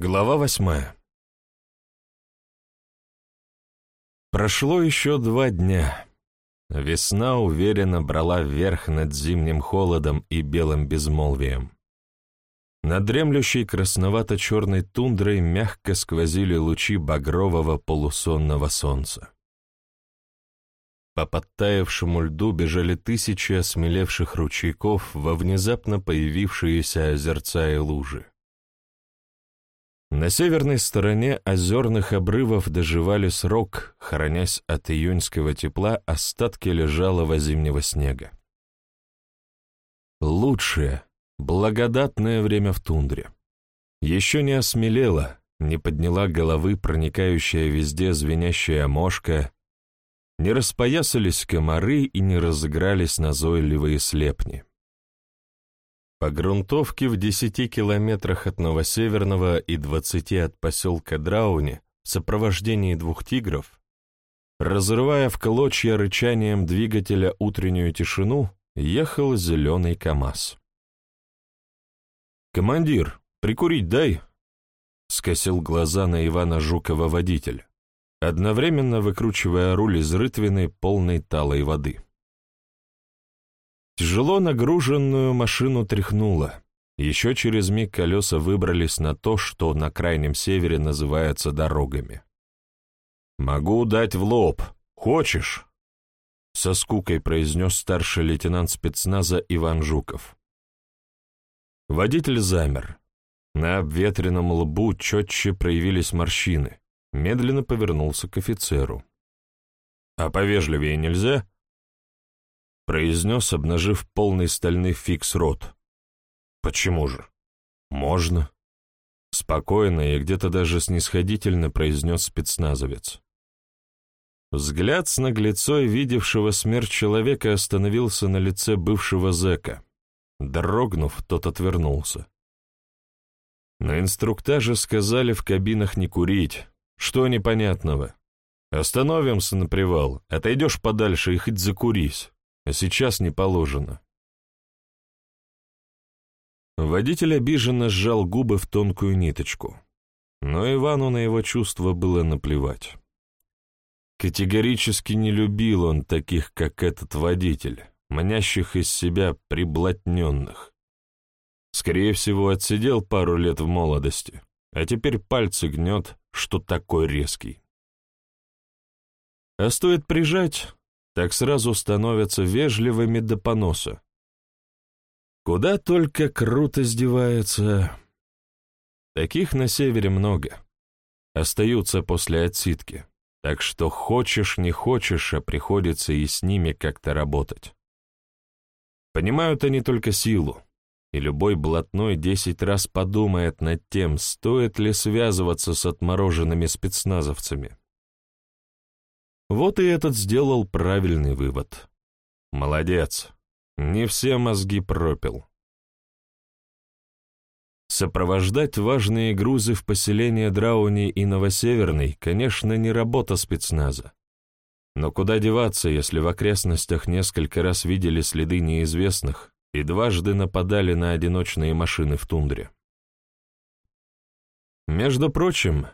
Глава восьмая Прошло еще два дня. Весна уверенно брала вверх над зимним холодом и белым безмолвием. Над дремлющей красновато-черной тундрой мягко сквозили лучи багрового полусонного солнца. По подтаявшему льду бежали тысячи осмелевших ручейков во внезапно появившиеся озерца и лужи. На северной стороне озерных обрывов доживали срок, хранясь от июньского тепла остатки лежалого зимнего снега. Лучшее, благодатное время в тундре. Еще не осмелела, не подняла головы проникающая везде звенящая мошка, не распоясались комары и не разыгрались назойливые слепни. По грунтовке в десяти километрах от Новосеверного и двадцати от поселка Драуни в сопровождении двух тигров, разрывая в клочья рычанием двигателя утреннюю тишину, ехал зеленый КамАЗ. «Командир, прикурить дай!» — скосил глаза на Ивана Жукова водитель, одновременно выкручивая руль из рытвины полной талой воды. Тяжело нагруженную машину тряхнуло. Еще через миг колеса выбрались на то, что на крайнем севере называется дорогами. «Могу дать в лоб. Хочешь?» Со скукой произнес старший лейтенант спецназа Иван Жуков. Водитель замер. На обветренном лбу четче проявились морщины. Медленно повернулся к офицеру. «А повежливее нельзя?» Произнес, обнажив полный стальный фикс рот. «Почему же?» «Можно». Спокойно и где-то даже снисходительно произнес спецназовец. Взгляд с наглецой, видевшего смерть человека, остановился на лице бывшего зэка. Дрогнув, тот отвернулся. На инструктаже сказали в кабинах не курить. Что непонятного? Остановимся на привал, отойдешь подальше и хоть закурись а сейчас не положено. Водитель обиженно сжал губы в тонкую ниточку, но Ивану на его чувства было наплевать. Категорически не любил он таких, как этот водитель, манящих из себя приблотненных. Скорее всего, отсидел пару лет в молодости, а теперь пальцы гнет, что такой резкий. А стоит прижать, так сразу становятся вежливыми до поноса. Куда только круто издевается. Таких на севере много. Остаются после отсидки. Так что хочешь, не хочешь, а приходится и с ними как-то работать. Понимают они только силу, и любой блатной десять раз подумает над тем, стоит ли связываться с отмороженными спецназовцами. Вот и этот сделал правильный вывод. Молодец. Не все мозги пропил. Сопровождать важные грузы в поселение Драуни и Новосеверный, конечно, не работа спецназа. Но куда деваться, если в окрестностях несколько раз видели следы неизвестных и дважды нападали на одиночные машины в тундре? Между прочим,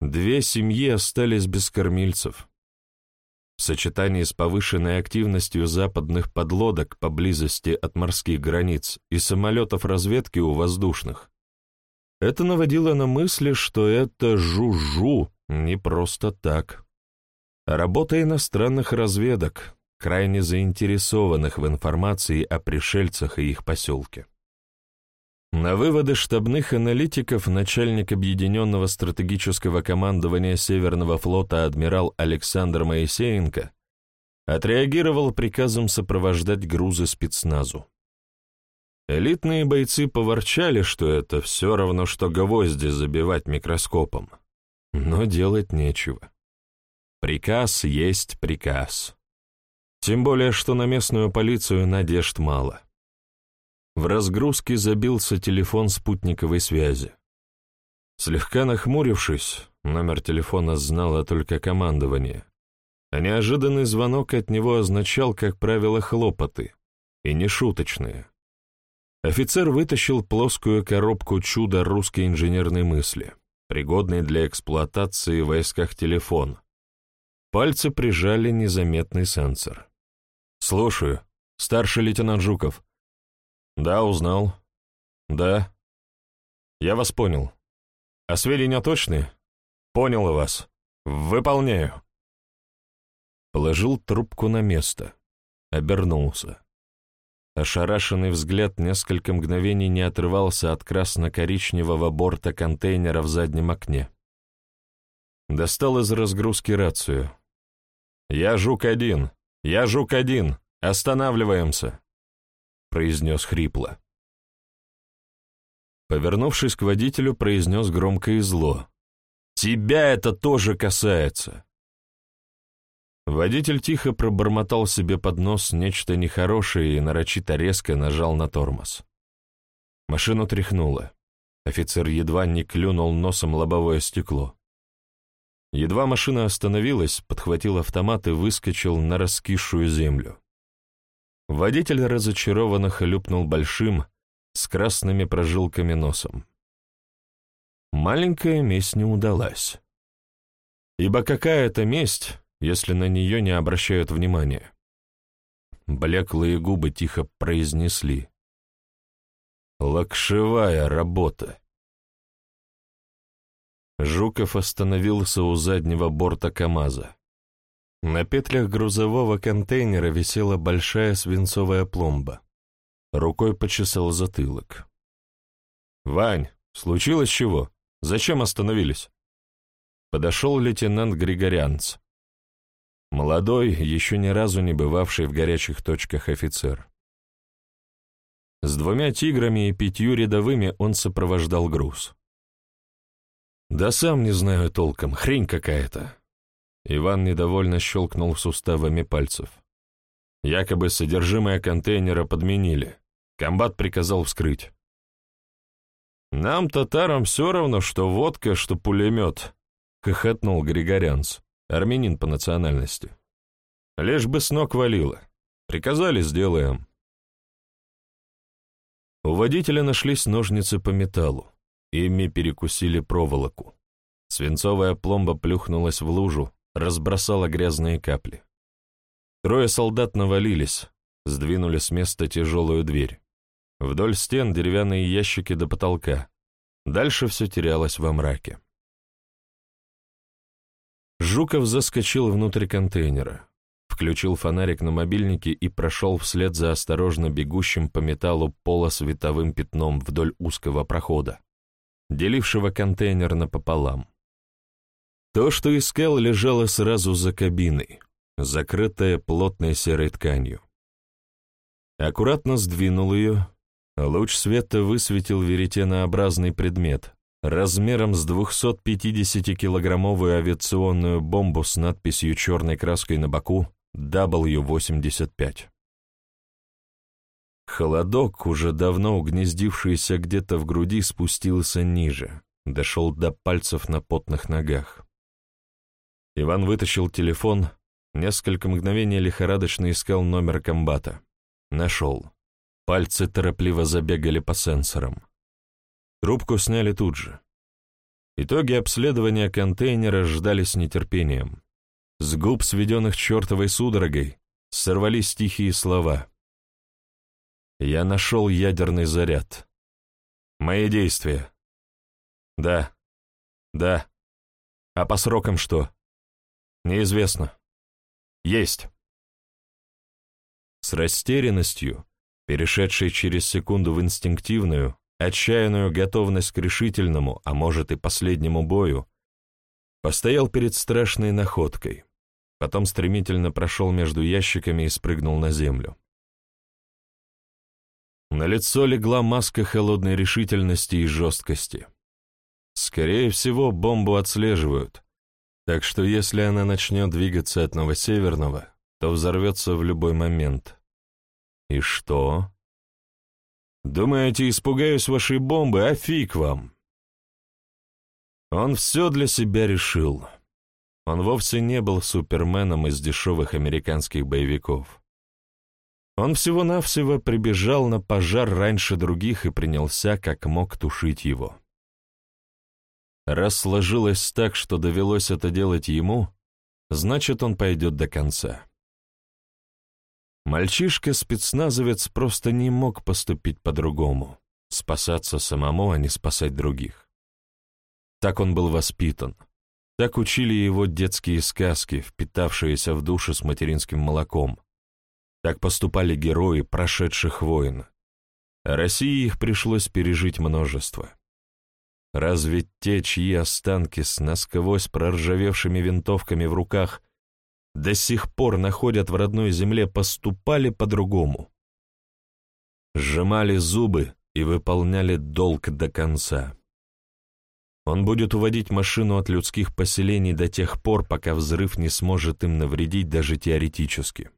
две семьи остались без кормильцев в сочетании с повышенной активностью западных подлодок поблизости от морских границ и самолетов разведки у воздушных. Это наводило на мысли, что это жужжу не просто так. Работа иностранных разведок, крайне заинтересованных в информации о пришельцах и их поселке. На выводы штабных аналитиков начальник Объединенного стратегического командования Северного флота адмирал Александр Моисеенко отреагировал приказом сопровождать грузы спецназу. Элитные бойцы поворчали, что это все равно, что гвозди забивать микроскопом. Но делать нечего. Приказ есть приказ. Тем более, что на местную полицию надежд мало. В разгрузке забился телефон спутниковой связи. Слегка нахмурившись, номер телефона знало только командование, а неожиданный звонок от него означал, как правило, хлопоты, и не шуточные. Офицер вытащил плоскую коробку чуда русской инженерной мысли. пригодный для эксплуатации в войсках телефон. Пальцы прижали незаметный сенсор. «Слушаю. Старший лейтенант Жуков». «Да, узнал. Да. Я вас понял. А сведения точные? Понял вас. Выполняю». Положил трубку на место. Обернулся. Ошарашенный взгляд несколько мгновений не отрывался от красно-коричневого борта контейнера в заднем окне. Достал из разгрузки рацию. «Я Жук-1! Я Жук-1! Останавливаемся!» Произнес хрипло. Повернувшись к водителю, произнес громко и зло. «Тебя это тоже касается!» Водитель тихо пробормотал себе под нос нечто нехорошее и нарочито резко нажал на тормоз. Машину тряхнуло. Офицер едва не клюнул носом лобовое стекло. Едва машина остановилась, подхватил автомат и выскочил на раскисшую землю. Водитель разочарованно хлюпнул большим, с красными прожилками носом. Маленькая месть не удалась. Ибо какая это месть, если на нее не обращают внимания? Блеклые губы тихо произнесли. «Лакшевая работа». Жуков остановился у заднего борта КамАЗа. На петлях грузового контейнера висела большая свинцовая пломба. Рукой почесал затылок. «Вань, случилось чего? Зачем остановились?» Подошел лейтенант Григорянц. Молодой, еще ни разу не бывавший в горячих точках офицер. С двумя тиграми и пятью рядовыми он сопровождал груз. «Да сам не знаю толком, хрень какая-то». Иван недовольно щелкнул суставами пальцев. Якобы содержимое контейнера подменили. Комбат приказал вскрыть. «Нам, татарам, все равно, что водка, что пулемет», — хохотнул Григорянц, армянин по национальности. «Лишь бы с ног валило. Приказали, сделаем». У водителя нашлись ножницы по металлу. Ими перекусили проволоку. Свинцовая пломба плюхнулась в лужу, разбросала грязные капли. Трое солдат навалились, сдвинули с места тяжелую дверь. Вдоль стен деревянные ящики до потолка. Дальше все терялось во мраке. Жуков заскочил внутрь контейнера, включил фонарик на мобильнике и прошел вслед за осторожно бегущим по металлу полосветовым пятном вдоль узкого прохода, делившего контейнер напополам. То, что искал, лежало сразу за кабиной, закрытое плотной серой тканью. Аккуратно сдвинул ее. Луч света высветил веретенообразный предмет, размером с 250-килограммовую авиационную бомбу с надписью черной краской на боку W-85. Холодок, уже давно угнездившийся где-то в груди, спустился ниже, дошел до пальцев на потных ногах. Иван вытащил телефон, несколько мгновений лихорадочно искал номер комбата. Нашел. Пальцы торопливо забегали по сенсорам. Трубку сняли тут же. Итоги обследования контейнера ждали с нетерпением. С губ, сведенных чертовой судорогой, сорвались тихие слова. «Я нашел ядерный заряд. Мои действия. Да. Да. А по срокам что? Неизвестно. Есть». С растерянностью, перешедшей через секунду в инстинктивную, отчаянную готовность к решительному, а может и последнему бою, постоял перед страшной находкой, потом стремительно прошел между ящиками и спрыгнул на землю. На лицо легла маска холодной решительности и жесткости. Скорее всего, бомбу отслеживают, так что если она начнет двигаться от Новосеверного, то взорвется в любой момент. «И что?» «Думаете, испугаюсь вашей бомбы, а фиг вам!» Он все для себя решил. Он вовсе не был суперменом из дешевых американских боевиков. Он всего-навсего прибежал на пожар раньше других и принялся как мог тушить его. Раз сложилось так, что довелось это делать ему, значит, он пойдет до конца. Мальчишка-спецназовец просто не мог поступить по-другому, спасаться самому, а не спасать других. Так он был воспитан. Так учили его детские сказки, впитавшиеся в душу с материнским молоком. Так поступали герои прошедших войн. России их пришлось пережить множество. Разве те, чьи останки с насквозь проржавевшими винтовками в руках до сих пор находят в родной земле, поступали по-другому? Сжимали зубы и выполняли долг до конца. Он будет уводить машину от людских поселений до тех пор, пока взрыв не сможет им навредить даже теоретически.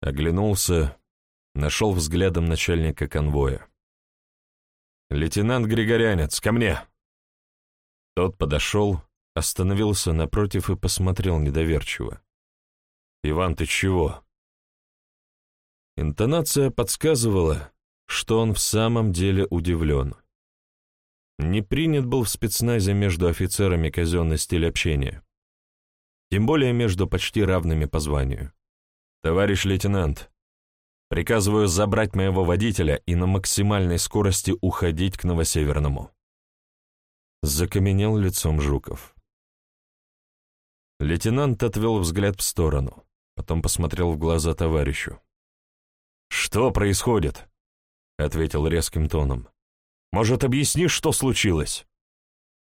Оглянулся, нашел взглядом начальника конвоя. «Лейтенант Григорянец, ко мне!» Тот подошел, остановился напротив и посмотрел недоверчиво. «Иван, ты чего?» Интонация подсказывала, что он в самом деле удивлен. Не принят был в спецназе между офицерами казенный стиль общения. Тем более между почти равными по званию. «Товарищ лейтенант, Приказываю забрать моего водителя и на максимальной скорости уходить к Новосеверному. Закаменел лицом Жуков. Лейтенант отвел взгляд в сторону, потом посмотрел в глаза товарищу. «Что происходит?» — ответил резким тоном. «Может, объяснишь, что случилось?»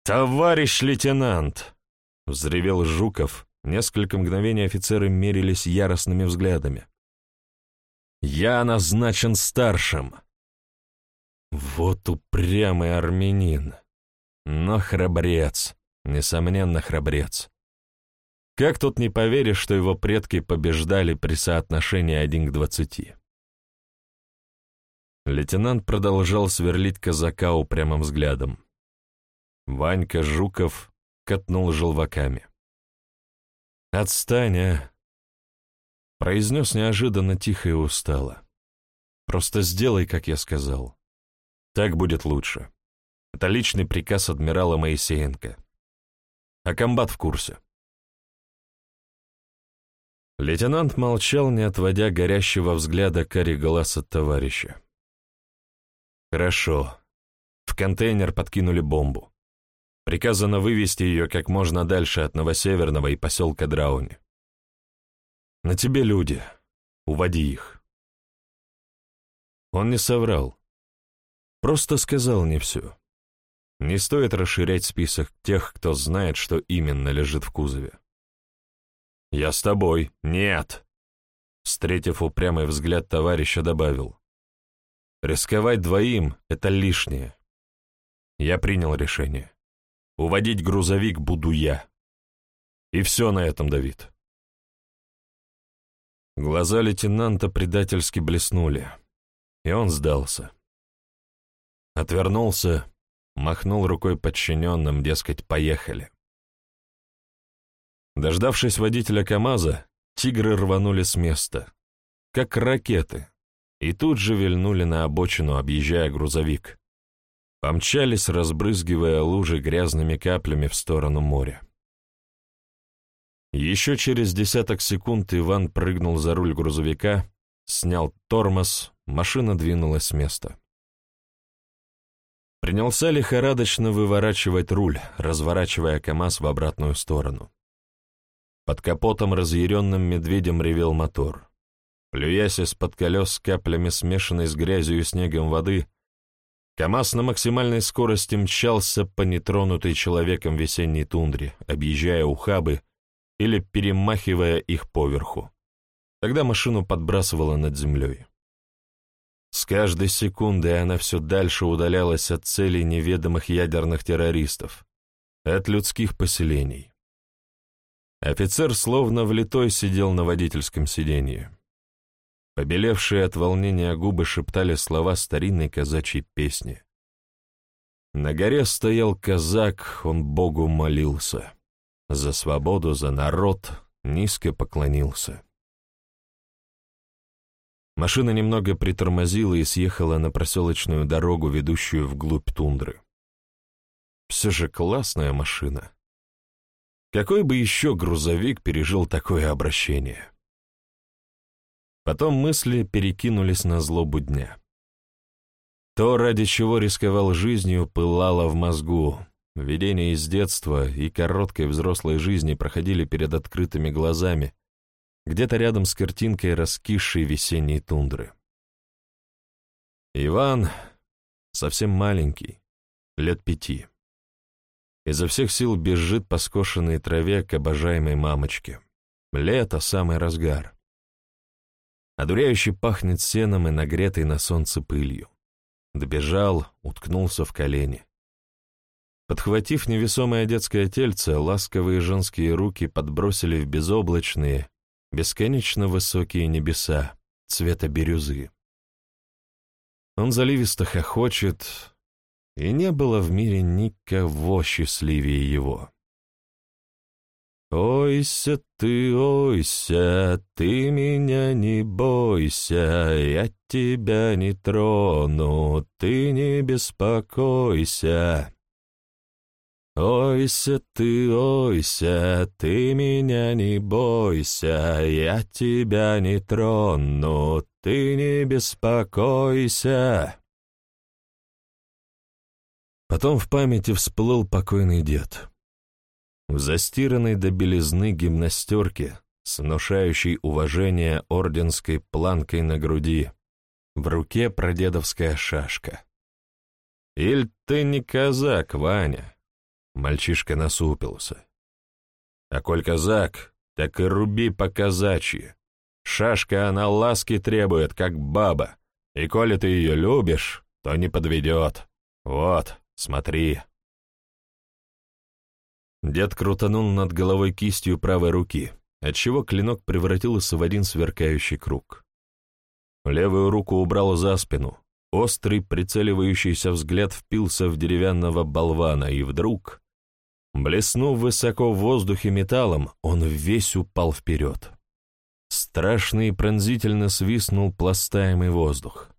«Товарищ лейтенант!» — взревел Жуков. Несколько мгновений офицеры мерились яростными взглядами. Я назначен старшим. Вот упрямый армянин. Но храбрец, несомненно храбрец. Как тут не поверишь, что его предки побеждали при соотношении один к двадцати? Лейтенант продолжал сверлить казака упрямым взглядом. Ванька Жуков катнул желваками. «Отстань, а! Произнес неожиданно тихо и устало. «Просто сделай, как я сказал. Так будет лучше. Это личный приказ адмирала Моисеенко. А комбат в курсе». Лейтенант молчал, не отводя горящего взгляда карий глаз от товарища. «Хорошо. В контейнер подкинули бомбу. Приказано вывести ее как можно дальше от Новосеверного и поселка Драуни. На тебе люди. Уводи их. Он не соврал. Просто сказал не все. Не стоит расширять список тех, кто знает, что именно лежит в кузове. «Я с тобой. Нет!» Встретив упрямый взгляд товарища, добавил. «Рисковать двоим — это лишнее. Я принял решение. Уводить грузовик буду я. И все на этом, Давид. Глаза лейтенанта предательски блеснули, и он сдался. Отвернулся, махнул рукой подчиненным, дескать, поехали. Дождавшись водителя КамАЗа, тигры рванули с места, как ракеты, и тут же вильнули на обочину, объезжая грузовик. Помчались, разбрызгивая лужи грязными каплями в сторону моря. Еще через десяток секунд Иван прыгнул за руль грузовика, снял тормоз, машина двинулась с места. Принялся лихорадочно выворачивать руль, разворачивая КамАЗ в обратную сторону. Под капотом разъяренным медведем ревел мотор. Плюясь из-под колес каплями смешанной с грязью и снегом воды, КамАЗ на максимальной скорости мчался по нетронутой человеком весенней тундре, объезжая ухабы, или перемахивая их поверху. Тогда машину подбрасывала над землей. С каждой секундой она все дальше удалялась от целей неведомых ядерных террористов, от людских поселений. Офицер словно влитой сидел на водительском сиденье. Побелевшие от волнения губы шептали слова старинной казачьей песни. На горе стоял казак, он Богу молился за свободу, за народ, низко поклонился. Машина немного притормозила и съехала на проселочную дорогу, ведущую вглубь тундры. все же классная машина. Какой бы еще грузовик пережил такое обращение? Потом мысли перекинулись на злобу дня. То, ради чего рисковал жизнью, пылало в мозгу. Видения из детства и короткой взрослой жизни проходили перед открытыми глазами, где-то рядом с картинкой раскисшей весенней тундры. Иван совсем маленький, лет пяти. Изо всех сил бежит по скошенной траве к обожаемой мамочке. Лето — самый разгар. Одуряюще пахнет сеном и нагретой на солнце пылью. Добежал, уткнулся в колени. Подхватив невесомое детское тельце, ласковые женские руки подбросили в безоблачные, бесконечно высокие небеса, цвета бирюзы. Он заливисто хохочет, и не было в мире никого счастливее его. «Ойся ты, ойся, ты меня не бойся, я тебя не трону, ты не беспокойся». «Ойся ты, ойся, ты меня не бойся, я тебя не трону, ты не беспокойся». Потом в памяти всплыл покойный дед в застиранной до белизны гимнастерке, с внушающей уважение орденской планкой на груди, в руке прадедовская шашка. «Иль ты не казак, Ваня?» Мальчишка насупился. «А коль казак, так и руби по-казачьи. Шашка она ласки требует, как баба, и коли ты ее любишь, то не подведет. Вот, смотри». Дед крутанул над головой кистью правой руки, отчего клинок превратился в один сверкающий круг. Левую руку убрал за спину. Острый, прицеливающийся взгляд впился в деревянного болвана, и вдруг, блеснув высоко в воздухе металлом, он весь упал вперед. Страшно и пронзительно свистнул пластаемый воздух.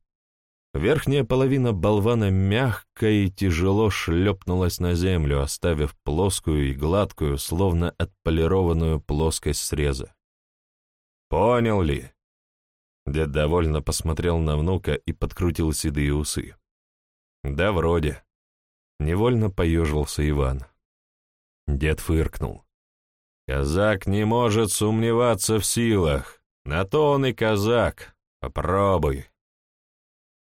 Верхняя половина болвана мягко и тяжело шлепнулась на землю, оставив плоскую и гладкую, словно отполированную плоскость среза. «Понял ли?» Дед довольно посмотрел на внука и подкрутил седые усы. «Да вроде». Невольно поежился Иван. Дед фыркнул. «Казак не может сомневаться в силах. На то он и казак. Попробуй».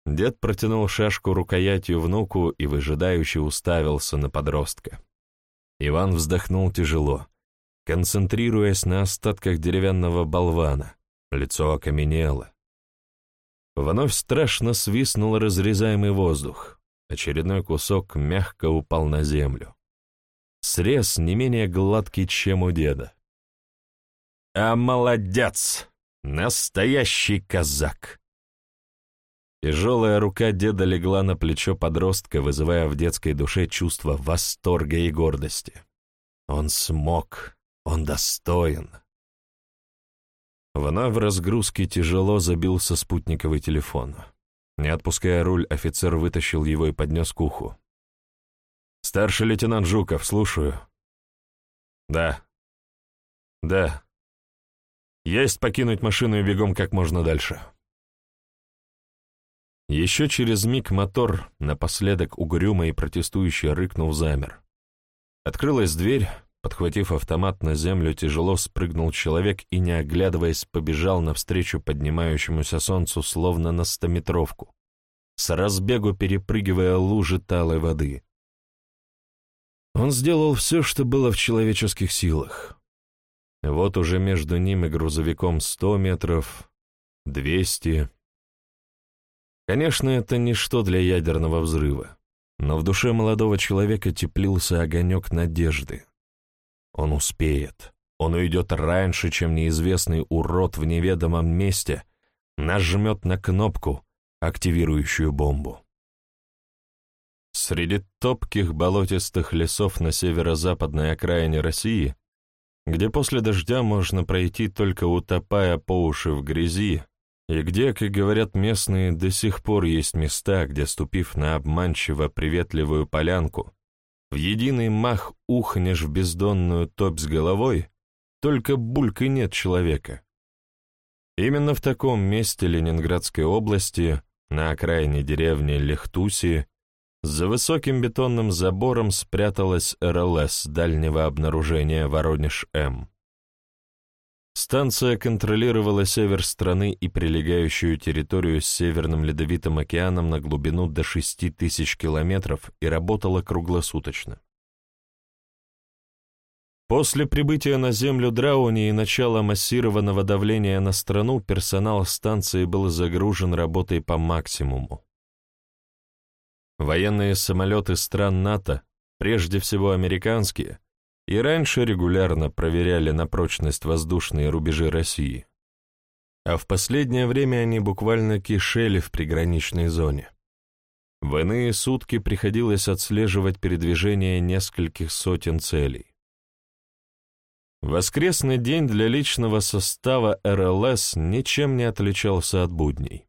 Дед протянул шашку рукоятью внуку и выжидающе уставился на подростка. Иван вздохнул тяжело, концентрируясь на остатках деревянного болвана. Лицо окаменело. Вновь страшно свистнул разрезаемый воздух. Очередной кусок мягко упал на землю. Срез не менее гладкий, чем у деда. «А молодец! Настоящий казак!» Тяжелая рука деда легла на плечо подростка, вызывая в детской душе чувство восторга и гордости. Он смог, он достоин. Вновь в разгрузке тяжело забился спутниковый телефон. Не отпуская руль, офицер вытащил его и поднес к уху. «Старший лейтенант Жуков, слушаю». «Да». «Да». «Есть покинуть машину и бегом как можно дальше». Еще через миг мотор, напоследок угрюмо и протестующе рыкнув, замер. Открылась дверь, подхватив автомат на землю, тяжело спрыгнул человек и, не оглядываясь, побежал навстречу поднимающемуся солнцу, словно на стометровку, с разбегу перепрыгивая лужи талой воды. Он сделал все, что было в человеческих силах. Вот уже между ним и грузовиком сто метров, двести, Конечно, это ничто для ядерного взрыва, но в душе молодого человека теплился огонек надежды. Он успеет. Он уйдет раньше, чем неизвестный урод в неведомом месте нажмет на кнопку, активирующую бомбу. Среди топких болотистых лесов на северо-западной окраине России, где после дождя можно пройти только утопая по уши в грязи, и где, как говорят местные, до сих пор есть места, где, ступив на обманчиво приветливую полянку, в единый мах ухнешь в бездонную топь с головой, только булькой нет человека. Именно в таком месте Ленинградской области, на окраине деревни Лехтуси, за высоким бетонным забором спряталась РЛС дальнего обнаружения Воронеж-М. Станция контролировала север страны и прилегающую территорию с Северным Ледовитым океаном на глубину до 6 тысяч километров и работала круглосуточно. После прибытия на Землю Драуни и начала массированного давления на страну персонал станции был загружен работой по максимуму. Военные самолеты стран НАТО, прежде всего американские, и раньше регулярно проверяли на прочность воздушные рубежи России. А в последнее время они буквально кишели в приграничной зоне. В иные сутки приходилось отслеживать передвижение нескольких сотен целей. Воскресный день для личного состава РЛС ничем не отличался от будней.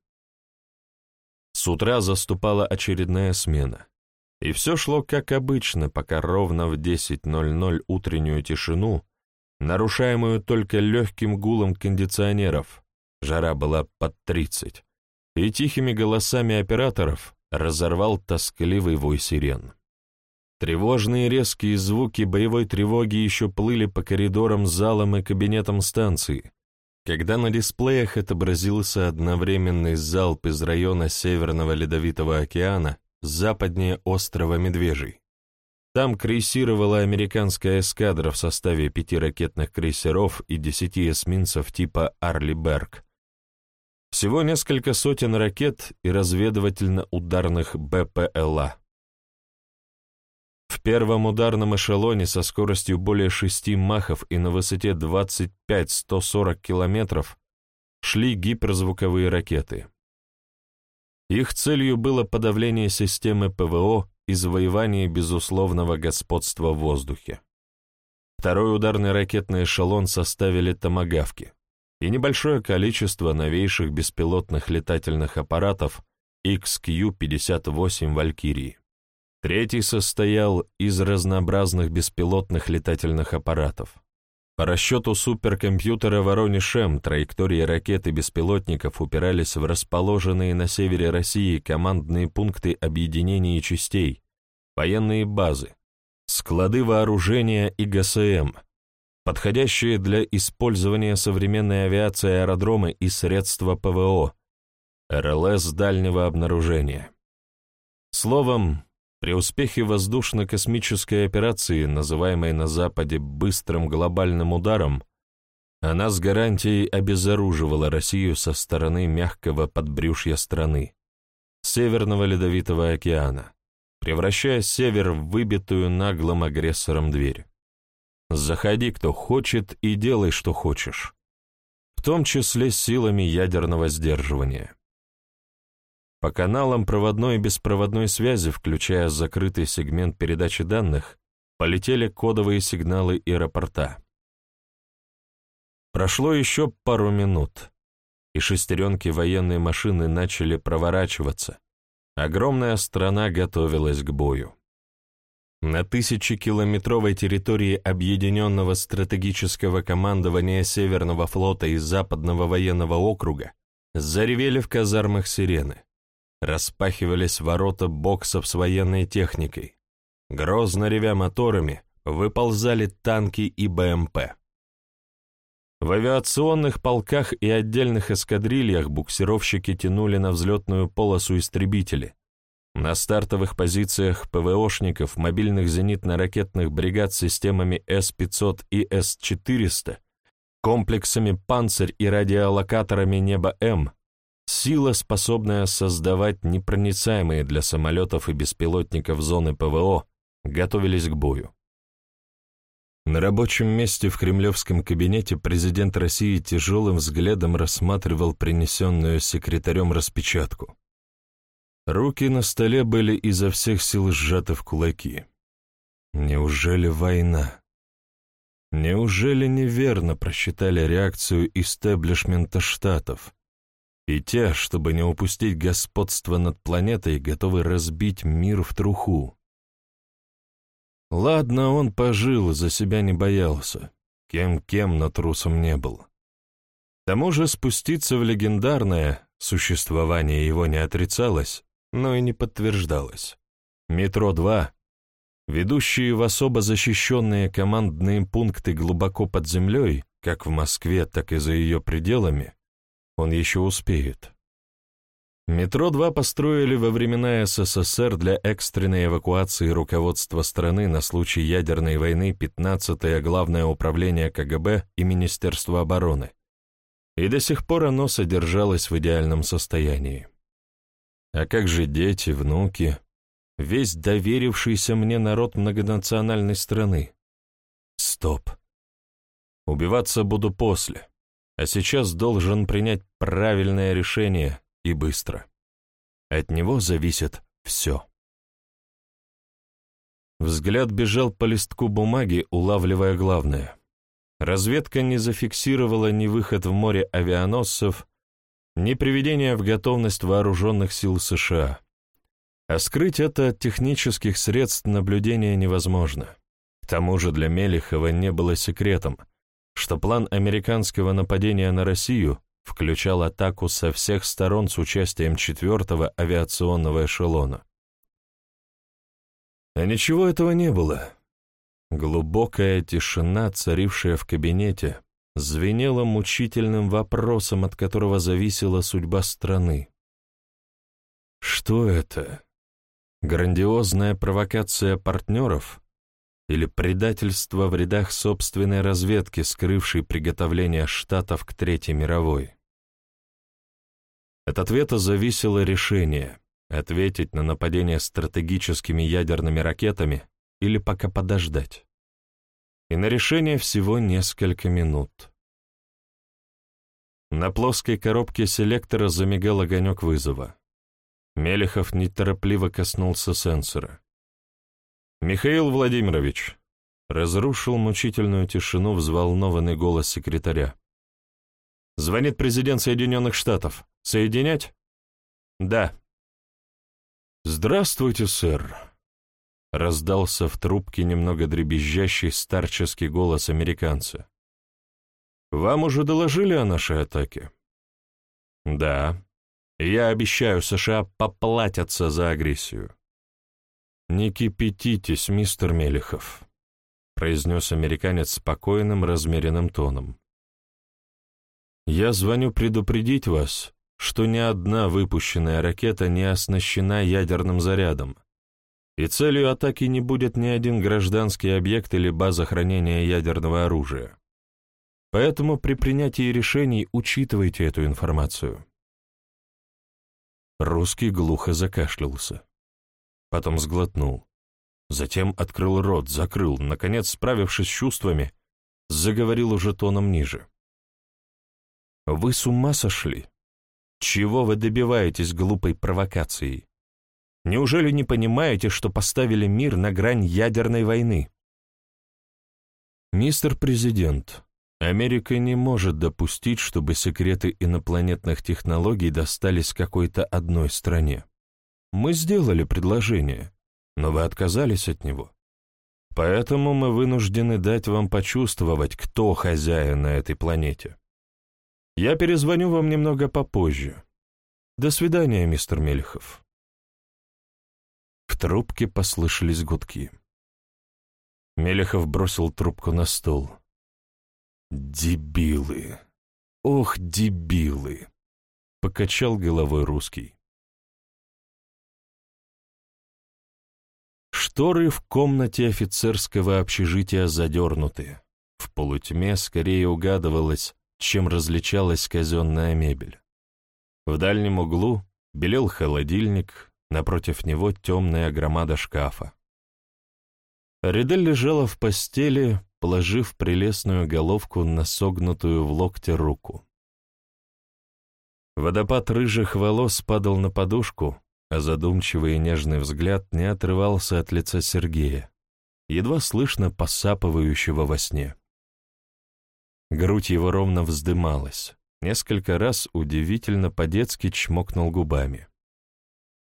С утра заступала очередная смена, и все шло как обычно, пока ровно в 10.00 утреннюю тишину, нарушаемую только легким гулом кондиционеров, жара была под 30, и тихими голосами операторов разорвал тоскливый вой сирен. Тревожные резкие звуки боевой тревоги еще плыли по коридорам, залам и кабинетам станции, когда на дисплеях отобразился одновременный залп из района Северного Ледовитого океана западнее острова Медвежий. Там крейсировала американская эскадра в составе пяти ракетных крейсеров и десяти эсминцев типа «Арли Берг». Всего несколько сотен ракет и разведывательно-ударных БПЛА. В первом ударном эшелоне со скоростью более 6 махов и на высоте 25-140 километров шли гиперзвуковые ракеты. Их целью было подавление системы ПВО и завоевание безусловного господства в воздухе. Второй ударный ракетный эшелон составили томагавки и небольшое количество новейших беспилотных летательных аппаратов XQ-58 «Валькирии». Третий состоял из разнообразных беспилотных летательных аппаратов. По расчету суперкомпьютера Воронеж-М траектории ракет и беспилотников упирались в расположенные на севере России командные пункты объединения частей, военные базы, склады вооружения и ГСМ, подходящие для использования современной авиации аэродромы и средства ПВО, РЛС дальнего обнаружения. Словом, при успехе воздушно-космической операции, называемой на Западе быстрым глобальным ударом, она с гарантией обезоруживала Россию со стороны мягкого подбрюшья страны, Северного Ледовитого океана, превращая север в выбитую наглым агрессором дверь. Заходи, кто хочет, и делай, что хочешь, в том числе силами ядерного сдерживания. По каналам проводной и беспроводной связи, включая закрытый сегмент передачи данных, полетели кодовые сигналы аэропорта. Прошло еще пару минут, и шестеренки военной машины начали проворачиваться. Огромная страна готовилась к бою. На тысячекилометровой территории Объединенного стратегического командования Северного флота и Западного военного округа заревели в казармах сирены. Распахивались ворота боксов с военной техникой. Грозно ревя моторами, выползали танки и БМП. В авиационных полках и отдельных эскадрильях буксировщики тянули на взлетную полосу истребители. На стартовых позициях ПВОшников мобильных зенитно-ракетных бригад с системами С-500 и С-400, комплексами «Панцирь» и радиолокаторами «Небо-М» Сила, способная создавать непроницаемые для самолетов и беспилотников зоны ПВО, готовились к бою. На рабочем месте в кремлевском кабинете президент России тяжелым взглядом рассматривал принесенную секретарем распечатку. Руки на столе были изо всех сил сжаты в кулаки. Неужели война? Неужели неверно просчитали реакцию истеблишмента Штатов, и те, чтобы не упустить господство над планетой, готовы разбить мир в труху. Ладно, он пожил, за себя не боялся. Кем-кем, но трусом не был. К тому же спуститься в легендарное, существование его не отрицалось, но и не подтверждалось. Метро-2, ведущие в особо защищенные командные пункты глубоко под землей, как в Москве, так и за ее пределами, он еще успеет. Метро-2 построили во времена СССР для экстренной эвакуации руководства страны на случай ядерной войны 15-е Главное управление КГБ и Министерство обороны. И до сих пор оно содержалось в идеальном состоянии. А как же дети, внуки, весь доверившийся мне народ многонациональной страны? Стоп. Убиваться буду после, а сейчас должен принять правильное решение — и быстро. От него зависит все. Взгляд бежал по листку бумаги, улавливая главное. Разведка не зафиксировала ни выход в море авианосцев, ни приведение в готовность вооруженных сил США. А скрыть это от технических средств наблюдения невозможно. К тому же для Мелехова не было секретом, что план американского нападения на Россию включал атаку со всех сторон с участием четвертого авиационного эшелона. А ничего этого не было. Глубокая тишина, царившая в кабинете, звенела мучительным вопросом, от которого зависела судьба страны. Что это? Грандиозная провокация партнеров или предательство в рядах собственной разведки, скрывшей приготовление Штатов к Третьей мировой? От ответа зависело решение — ответить на нападение стратегическими ядерными ракетами или пока подождать. И на решение всего несколько минут. На плоской коробке селектора замигал огонек вызова. Мелехов неторопливо коснулся сенсора. «Михаил Владимирович», — разрушил мучительную тишину взволнованный голос секретаря. «Звонит президент Соединенных Штатов. Соединять? Да. Здравствуйте, сэр. Раздался в трубке немного дребезжащий старческий голос американца. Вам уже доложили о нашей атаке? Да. Я обещаю, США поплатятся за агрессию. Не кипятитесь, мистер Мелехов, произнес американец спокойным, размеренным тоном. Я звоню предупредить вас, что ни одна выпущенная ракета не оснащена ядерным зарядом, и целью атаки не будет ни один гражданский объект или база хранения ядерного оружия. Поэтому при принятии решений учитывайте эту информацию. Русский глухо закашлялся. Потом сглотнул. Затем открыл рот, закрыл, наконец, справившись с чувствами, заговорил уже тоном ниже. «Вы с ума сошли? Чего вы добиваетесь глупой провокацией? Неужели не понимаете, что поставили мир на грань ядерной войны? Мистер Президент, Америка не может допустить, чтобы секреты инопланетных технологий достались какой-то одной стране. Мы сделали предложение, но вы отказались от него. Поэтому мы вынуждены дать вам почувствовать, кто хозяин на этой планете. Я перезвоню вам немного попозже. До свидания, мистер Мельхов. В трубке послышались гудки. Мелехов бросил трубку на стол. «Дебилы! Ох, дебилы!» — покачал головой русский. Шторы в комнате офицерского общежития задернуты. В полутьме скорее угадывалось чем различалась казенная мебель. В дальнем углу белел холодильник, напротив него темная громада шкафа. Ридель лежала в постели, положив прелестную головку на согнутую в локте руку. Водопад рыжих волос падал на подушку, а задумчивый и нежный взгляд не отрывался от лица Сергея, едва слышно посапывающего во сне. Грудь его ровно вздымалась. Несколько раз удивительно по-детски чмокнул губами.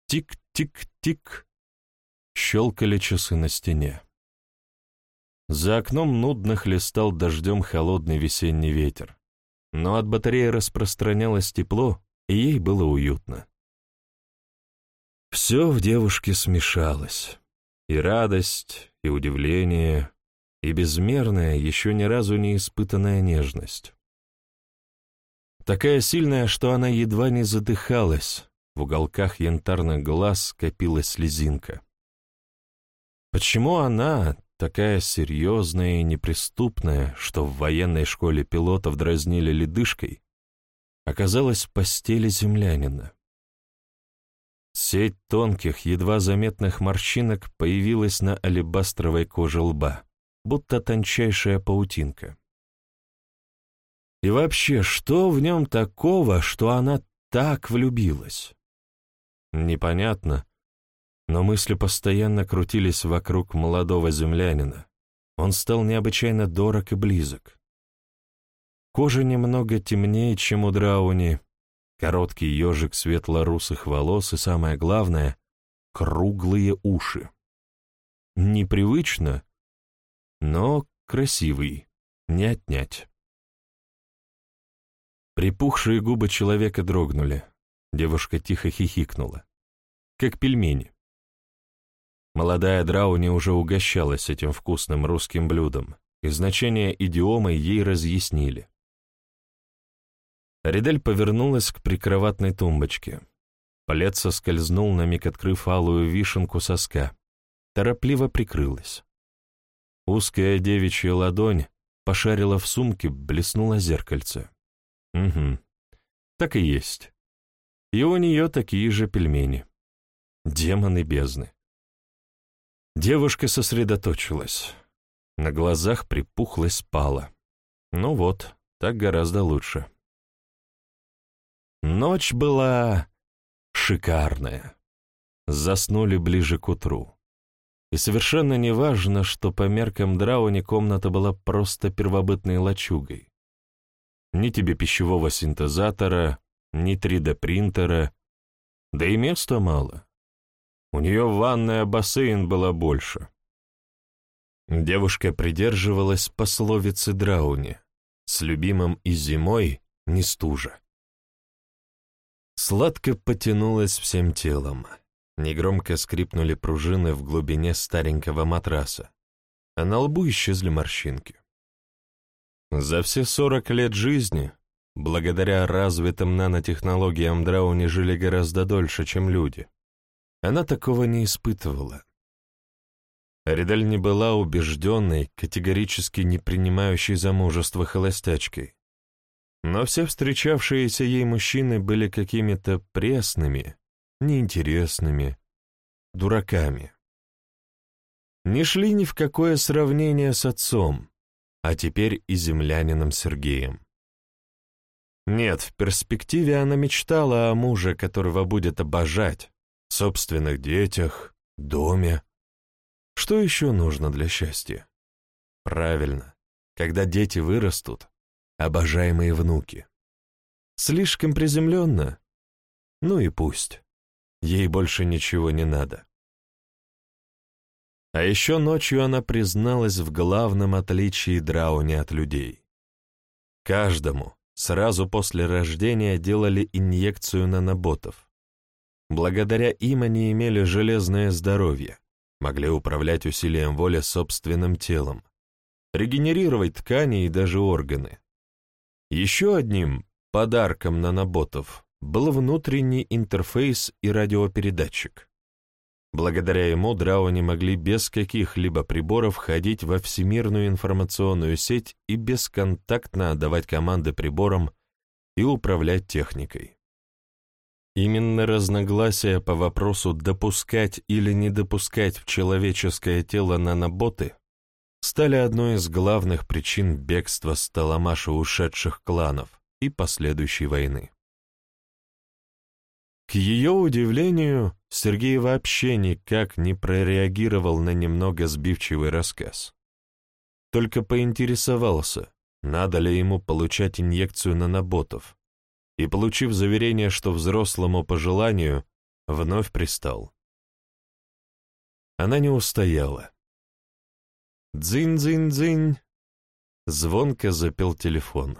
Тик-тик-тик. Щелкали часы на стене. За окном нудно хлестал дождем холодный весенний ветер, но от батареи распространялось тепло, и ей было уютно. Все в девушке смешалось. И радость, и удивление, и безмерная, еще ни разу не испытанная нежность. Такая сильная, что она едва не задыхалась, в уголках янтарных глаз скопилась слезинка. Почему она, такая серьезная и неприступная, что в военной школе пилотов дразнили ледышкой, оказалась в постели землянина? Сеть тонких, едва заметных морщинок появилась на алебастровой коже лба, будто тончайшая паутинка. И вообще, что в нем такого, что она так влюбилась? Непонятно, но мысли постоянно крутились вокруг молодого землянина. Он стал необычайно дорог и близок. Кожа немного темнее, чем у Драуни, короткий ежик светло-русых волос и, самое главное, круглые уши. Непривычно, но красивый, не отнять. Припухшие губы человека дрогнули. Девушка тихо хихикнула. Как пельмени. Молодая Драуни уже угощалась этим вкусным русским блюдом, и значение идиомы ей разъяснили. Ридель повернулась к прикроватной тумбочке. Палец соскользнул, на миг открыв алую вишенку соска. Торопливо прикрылась. Узкая девичья ладонь пошарила в сумке, блеснуло зеркальце. Угу, так и есть. И у нее такие же пельмени. Демоны бездны. Девушка сосредоточилась. На глазах припухлость спала. Ну вот, так гораздо лучше. Ночь была шикарная. Заснули ближе к утру. И совершенно не важно, что по меркам Драуни комната была просто первобытной лачугой. Ни тебе пищевого синтезатора, ни 3D-принтера, да и места мало. У нее ванная бассейн была больше. Девушка придерживалась пословицы Драуни «С любимым и зимой не стужа». Сладко потянулась всем телом. Негромко скрипнули пружины в глубине старенького матраса, а на лбу исчезли морщинки. За все сорок лет жизни, благодаря развитым нанотехнологиям Драуни жили гораздо дольше, чем люди. Она такого не испытывала. Ридель не была убежденной, категорически не принимающей замужество холостячкой. Но все встречавшиеся ей мужчины были какими-то пресными, неинтересными, дураками. Не шли ни в какое сравнение с отцом, а теперь и землянином Сергеем. Нет, в перспективе она мечтала о муже, которого будет обожать, собственных детях, доме. Что еще нужно для счастья? Правильно, когда дети вырастут, обожаемые внуки. Слишком приземленно? Ну и пусть. Ей больше ничего не надо. А еще ночью она призналась в главном отличии Драуни от людей. Каждому сразу после рождения делали инъекцию наноботов. Благодаря им они имели железное здоровье, могли управлять усилием воли собственным телом, регенерировать ткани и даже органы. Еще одним подарком наноботов был внутренний интерфейс и радиопередатчик. Благодаря ему драуни могли без каких-либо приборов ходить во всемирную информационную сеть и бесконтактно отдавать команды приборам и управлять техникой. Именно разногласия по вопросу допускать или не допускать в человеческое тело наноботы стали одной из главных причин бегства с Таламаша ушедших кланов и последующей войны. К ее удивлению, Сергей вообще никак не прореагировал на немного сбивчивый рассказ. Только поинтересовался, надо ли ему получать инъекцию наноботов, и, получив заверение, что взрослому по желанию, вновь пристал. Она не устояла. Дзынь-дзынь-дзынь. Звонко запел телефон.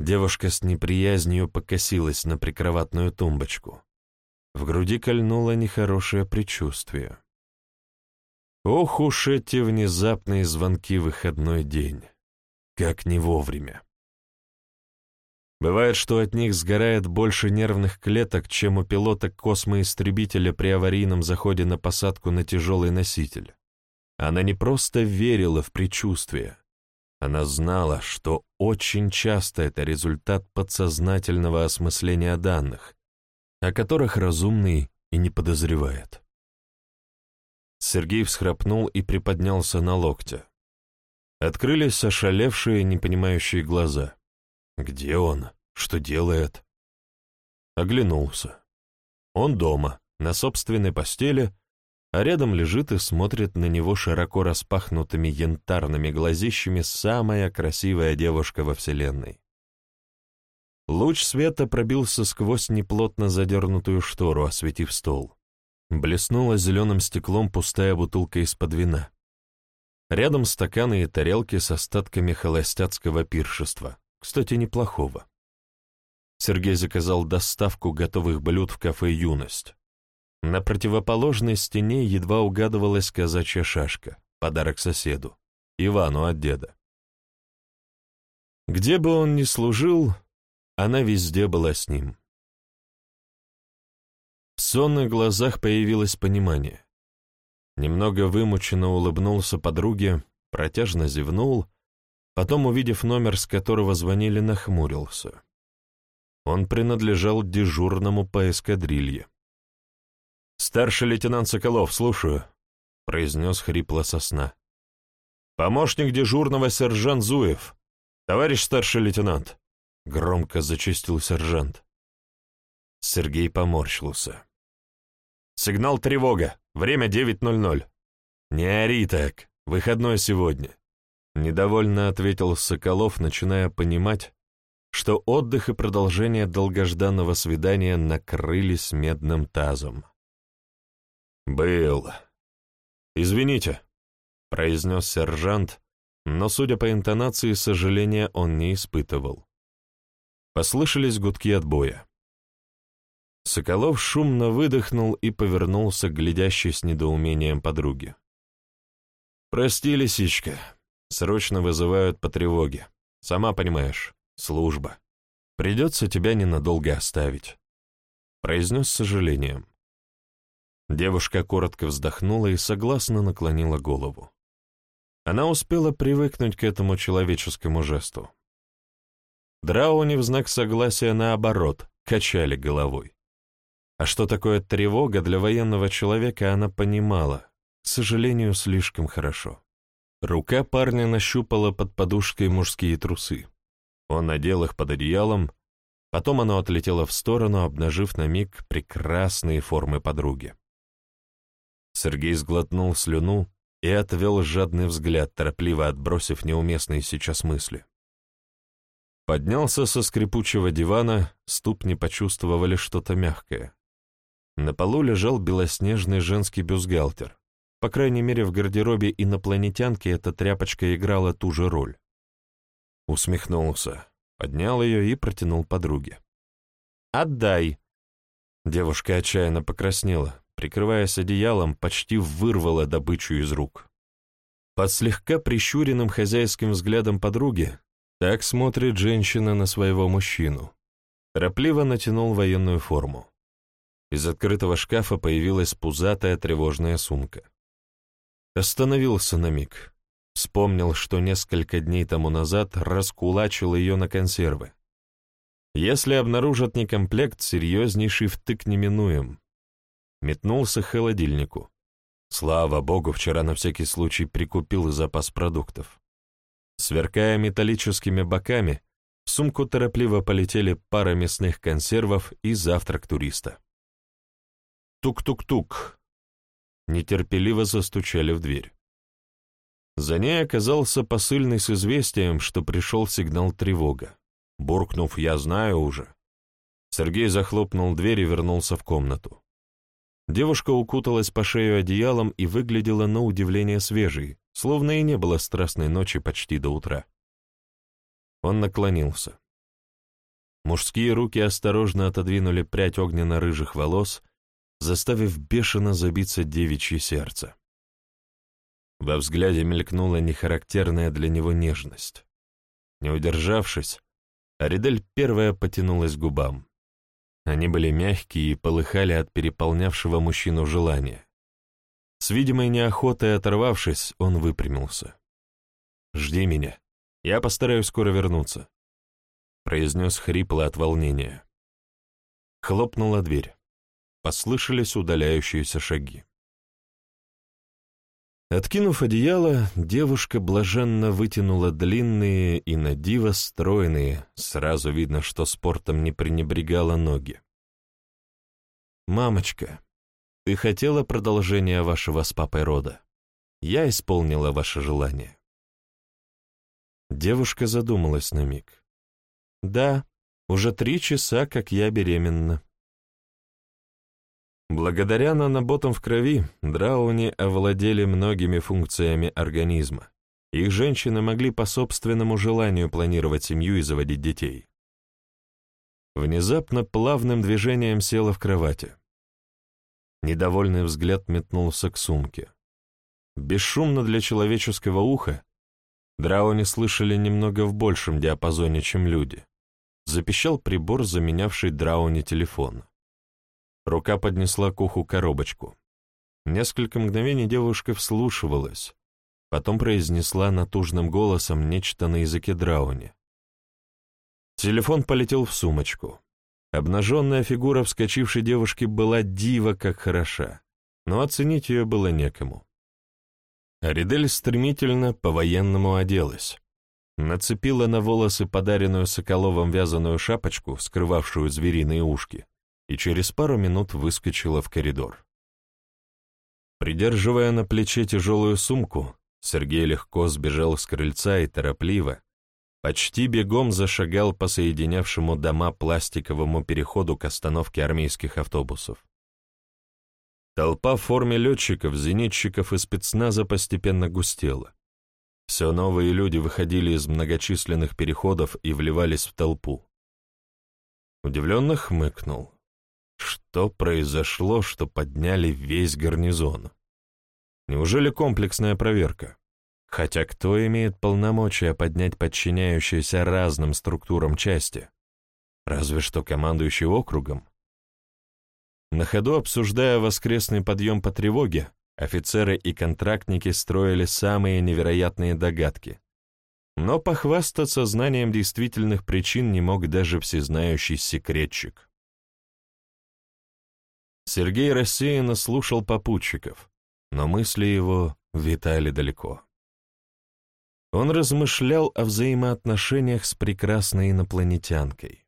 Девушка с неприязнью покосилась на прикроватную тумбочку. В груди кольнуло нехорошее предчувствие. Ох уж эти внезапные звонки в выходной день. Как не вовремя. Бывает, что от них сгорает больше нервных клеток, чем у пилота космоистребителя при аварийном заходе на посадку на тяжелый носитель. Она не просто верила в предчувствие. Она знала, что очень часто это результат подсознательного осмысления данных, о которых разумный и не подозревает. Сергей всхрапнул и приподнялся на локте. Открылись ошалевшие, непонимающие глаза. Где он? Что делает? Оглянулся. Он дома, на собственной постели, а рядом лежит и смотрит на него широко распахнутыми янтарными глазищами самая красивая девушка во Вселенной. Луч света пробился сквозь неплотно задернутую штору, осветив стол. Блеснула зеленым стеклом пустая бутылка из-под вина. Рядом стаканы и тарелки с остатками холостяцкого пиршества, кстати, неплохого. Сергей заказал доставку готовых блюд в кафе «Юность». На противоположной стене едва угадывалась казачья шашка, подарок соседу, Ивану от деда. Где бы он ни служил, она везде была с ним. В сонных глазах появилось понимание. Немного вымученно улыбнулся подруге, протяжно зевнул, потом, увидев номер, с которого звонили, нахмурился. Он принадлежал дежурному по эскадрилье. «Старший лейтенант Соколов, слушаю», — произнес хрипло сосна. «Помощник дежурного сержант Зуев. Товарищ старший лейтенант», — громко зачистил сержант. Сергей поморщился. Сигнал тревога. Время 9.00. Не ори так. Выходной сегодня. Недовольно ответил Соколов, начиная понимать, что отдых и продолжение долгожданного свидания накрылись медным тазом. «Был. Извините», — произнес сержант, но, судя по интонации, сожаления он не испытывал. Послышались гудки отбоя. Соколов шумно выдохнул и повернулся к глядящей с недоумением подруге. «Прости, лисичка, срочно вызывают по тревоге. Сама понимаешь, служба. Придется тебя ненадолго оставить», — произнес с сожалением. Девушка коротко вздохнула и согласно наклонила голову. Она успела привыкнуть к этому человеческому жесту. Драуни в знак согласия наоборот, качали головой. А что такое тревога для военного человека, она понимала, к сожалению, слишком хорошо. Рука парня нащупала под подушкой мужские трусы. Он надел их под одеялом, потом оно отлетело в сторону, обнажив на миг прекрасные формы подруги. Сергей сглотнул слюну и отвел жадный взгляд, торопливо отбросив неуместные сейчас мысли. Поднялся со скрипучего дивана, ступни почувствовали что-то мягкое. На полу лежал белоснежный женский бюстгальтер. По крайней мере, в гардеробе инопланетянки эта тряпочка играла ту же роль. Усмехнулся, поднял ее и протянул подруге. «Отдай!» Девушка отчаянно покраснела, прикрываясь одеялом, почти вырвала добычу из рук. Под слегка прищуренным хозяйским взглядом подруги так смотрит женщина на своего мужчину. Торопливо натянул военную форму. Из открытого шкафа появилась пузатая тревожная сумка. Остановился на миг. Вспомнил, что несколько дней тому назад раскулачил ее на консервы. Если обнаружат некомплект, серьезнейший втык неминуем. Метнулся к холодильнику. Слава богу, вчера на всякий случай прикупил запас продуктов. Сверкая металлическими боками, в сумку торопливо полетели пара мясных консервов и завтрак туриста. Тук-тук-тук. Нетерпеливо застучали в дверь. За ней оказался посыльный с известием, что пришел сигнал тревога. Буркнув «я знаю уже», Сергей захлопнул дверь и вернулся в комнату. Девушка укуталась по шею одеялом и выглядела на удивление свежей, словно и не было страстной ночи почти до утра. Он наклонился. Мужские руки осторожно отодвинули прядь огненно-рыжих волос, заставив бешено забиться девичье сердце. Во взгляде мелькнула нехарактерная для него нежность. Не удержавшись, Аридель первая потянулась к губам. Они были мягкие и полыхали от переполнявшего мужчину желания. С видимой неохотой оторвавшись, он выпрямился. «Жди меня. Я постараюсь скоро вернуться», — произнес хрипло от волнения. Хлопнула дверь. Послышались удаляющиеся шаги. Откинув одеяло, девушка блаженно вытянула длинные и надиво стройные, сразу видно, что спортом не пренебрегала ноги. «Мамочка, ты хотела продолжения вашего с папой рода? Я исполнила ваше желание». Девушка задумалась на миг. «Да, уже три часа, как я беременна». Благодаря наноботам в крови драуни овладели многими функциями организма. Их женщины могли по собственному желанию планировать семью и заводить детей. Внезапно плавным движением села в кровати. Недовольный взгляд метнулся к сумке. Бесшумно для человеческого уха драуни слышали немного в большем диапазоне, чем люди. Запищал прибор, заменявший драуни телефон. Рука поднесла к уху коробочку. Несколько мгновений девушка вслушивалась, потом произнесла натужным голосом нечто на языке драуни. Телефон полетел в сумочку. Обнаженная фигура вскочившей девушки была дива как хороша, но оценить ее было некому. Аридель стремительно по-военному оделась. Нацепила на волосы подаренную Соколовым вязаную шапочку, скрывавшую звериные ушки, и через пару минут выскочила в коридор. Придерживая на плече тяжелую сумку, Сергей легко сбежал с крыльца и торопливо, почти бегом зашагал по соединявшему дома пластиковому переходу к остановке армейских автобусов. Толпа в форме летчиков, зенитчиков и спецназа постепенно густела. Все новые люди выходили из многочисленных переходов и вливались в толпу. Удивленно хмыкнул. Что произошло, что подняли весь гарнизон? Неужели комплексная проверка? Хотя кто имеет полномочия поднять подчиняющиеся разным структурам части? Разве что командующий округом. На ходу обсуждая воскресный подъем по тревоге, офицеры и контрактники строили самые невероятные догадки. Но похвастаться знанием действительных причин не мог даже всезнающий секретчик. Сергей рассеянно слушал попутчиков, но мысли его витали далеко. Он размышлял о взаимоотношениях с прекрасной инопланетянкой.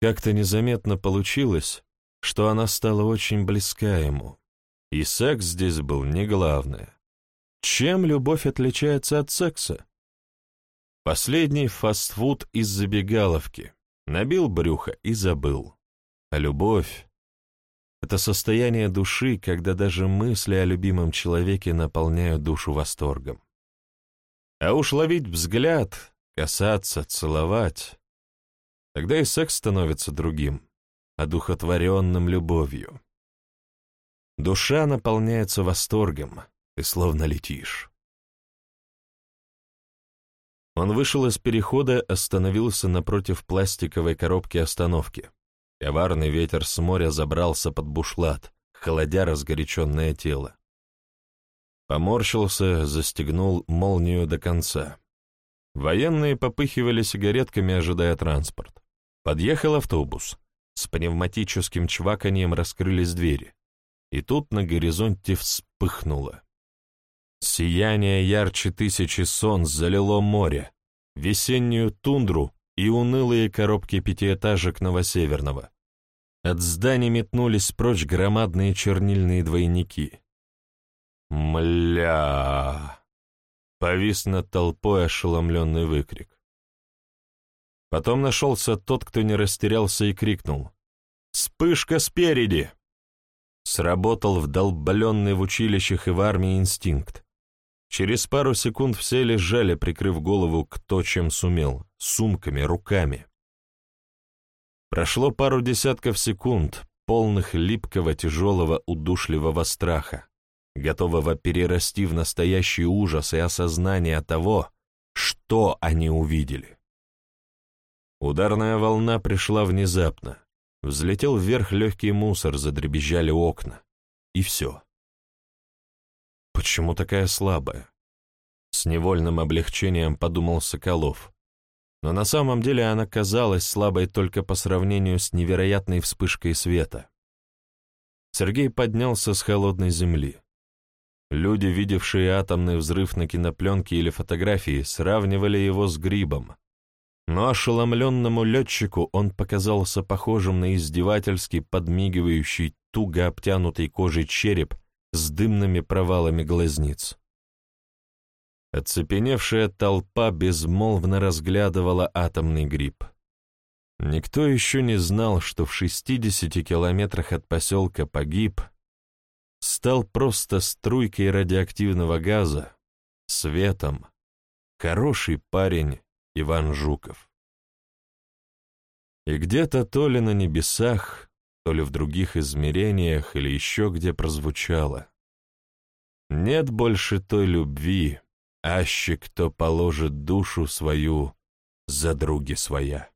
Как-то незаметно получилось, что она стала очень близка ему, и секс здесь был не главное. Чем любовь отличается от секса? Последний фастфуд из забегаловки. Набил брюхо и забыл. А любовь это состояние души, когда даже мысли о любимом человеке наполняют душу восторгом. А уж ловить взгляд, касаться, целовать. Тогда и секс становится другим, одухотворенным любовью. Душа наполняется восторгом, ты словно летишь. Он вышел из перехода, остановился напротив пластиковой коробки остановки. Коварный ветер с моря забрался под бушлат, холодя разгоряченное тело. Поморщился, застегнул молнию до конца. Военные попыхивали сигаретками, ожидая транспорт. Подъехал автобус. С пневматическим чваканием раскрылись двери. И тут на горизонте вспыхнуло. Сияние ярче тысячи солнц залило море, весеннюю тундру и унылые коробки пятиэтажек Новосеверного. От зданий метнулись прочь громадные чернильные двойники. «Мля!» — повис над толпой ошеломленный выкрик. Потом нашелся тот, кто не растерялся и крикнул. «Вспышка спереди!» Сработал вдолбленный в училищах и в армии инстинкт. Через пару секунд все лежали, прикрыв голову кто чем сумел, сумками, руками. Прошло пару десятков секунд, полных липкого, тяжелого, удушливого страха, готового перерасти в настоящий ужас и осознание того, что они увидели. Ударная волна пришла внезапно. Взлетел вверх легкий мусор, задребезжали окна. И все. Почему такая слабая? С невольным облегчением подумал Соколов. Но на самом деле она казалась слабой только по сравнению с невероятной вспышкой света. Сергей поднялся с холодной земли. Люди, видевшие атомный взрыв на кинопленке или фотографии, сравнивали его с грибом, но ошеломленному летчику он показался похожим на издевательский, подмигивающий, туго обтянутый кожей череп с дымными провалами глазниц. Оцепеневшая толпа безмолвно разглядывала атомный гриб. Никто еще не знал, что в 60 километрах от поселка погиб, стал просто струйкой радиоактивного газа, светом, хороший парень Иван Жуков. И где-то то ли на небесах, то ли в других измерениях, или еще где прозвучало. Нет больше той любви, аще кто положит душу свою за други своя.